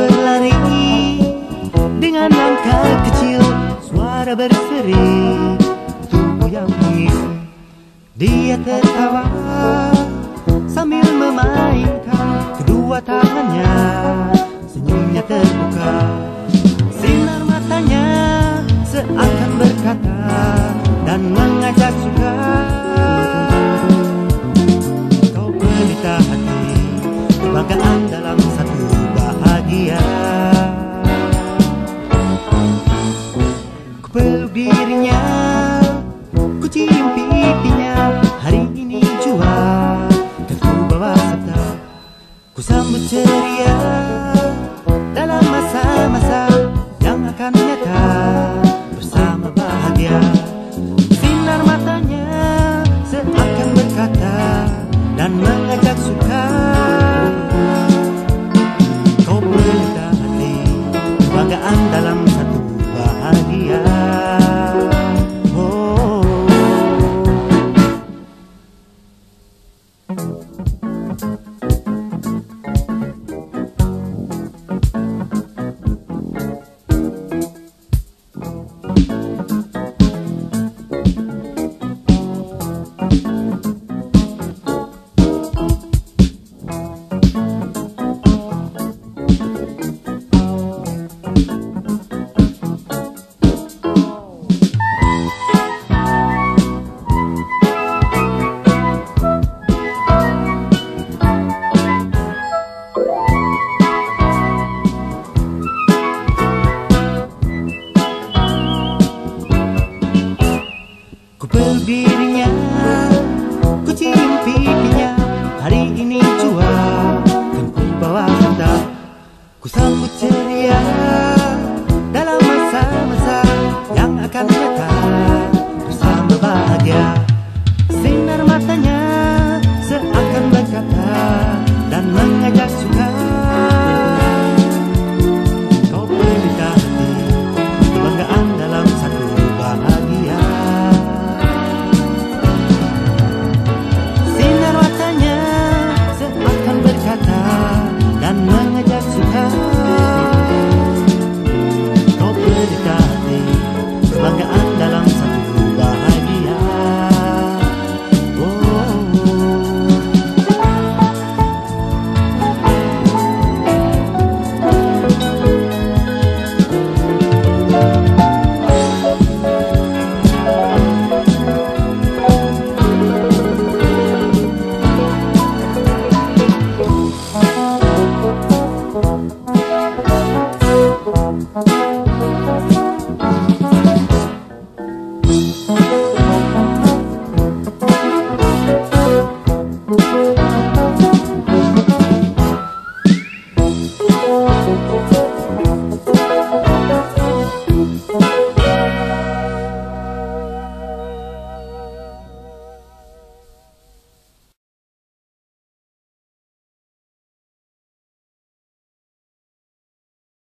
berlari dengan langkah kecil suara berseri tubuh dia tertawa sambil memainkan kedua tangannya. Senyumnya terbuka. Sinar matanya seakan berkata dan mengajak suka. dan mengajak suka. bibirnya Ku cium pipinya Hari ini jua Kan ku bawa sandal Ku sambut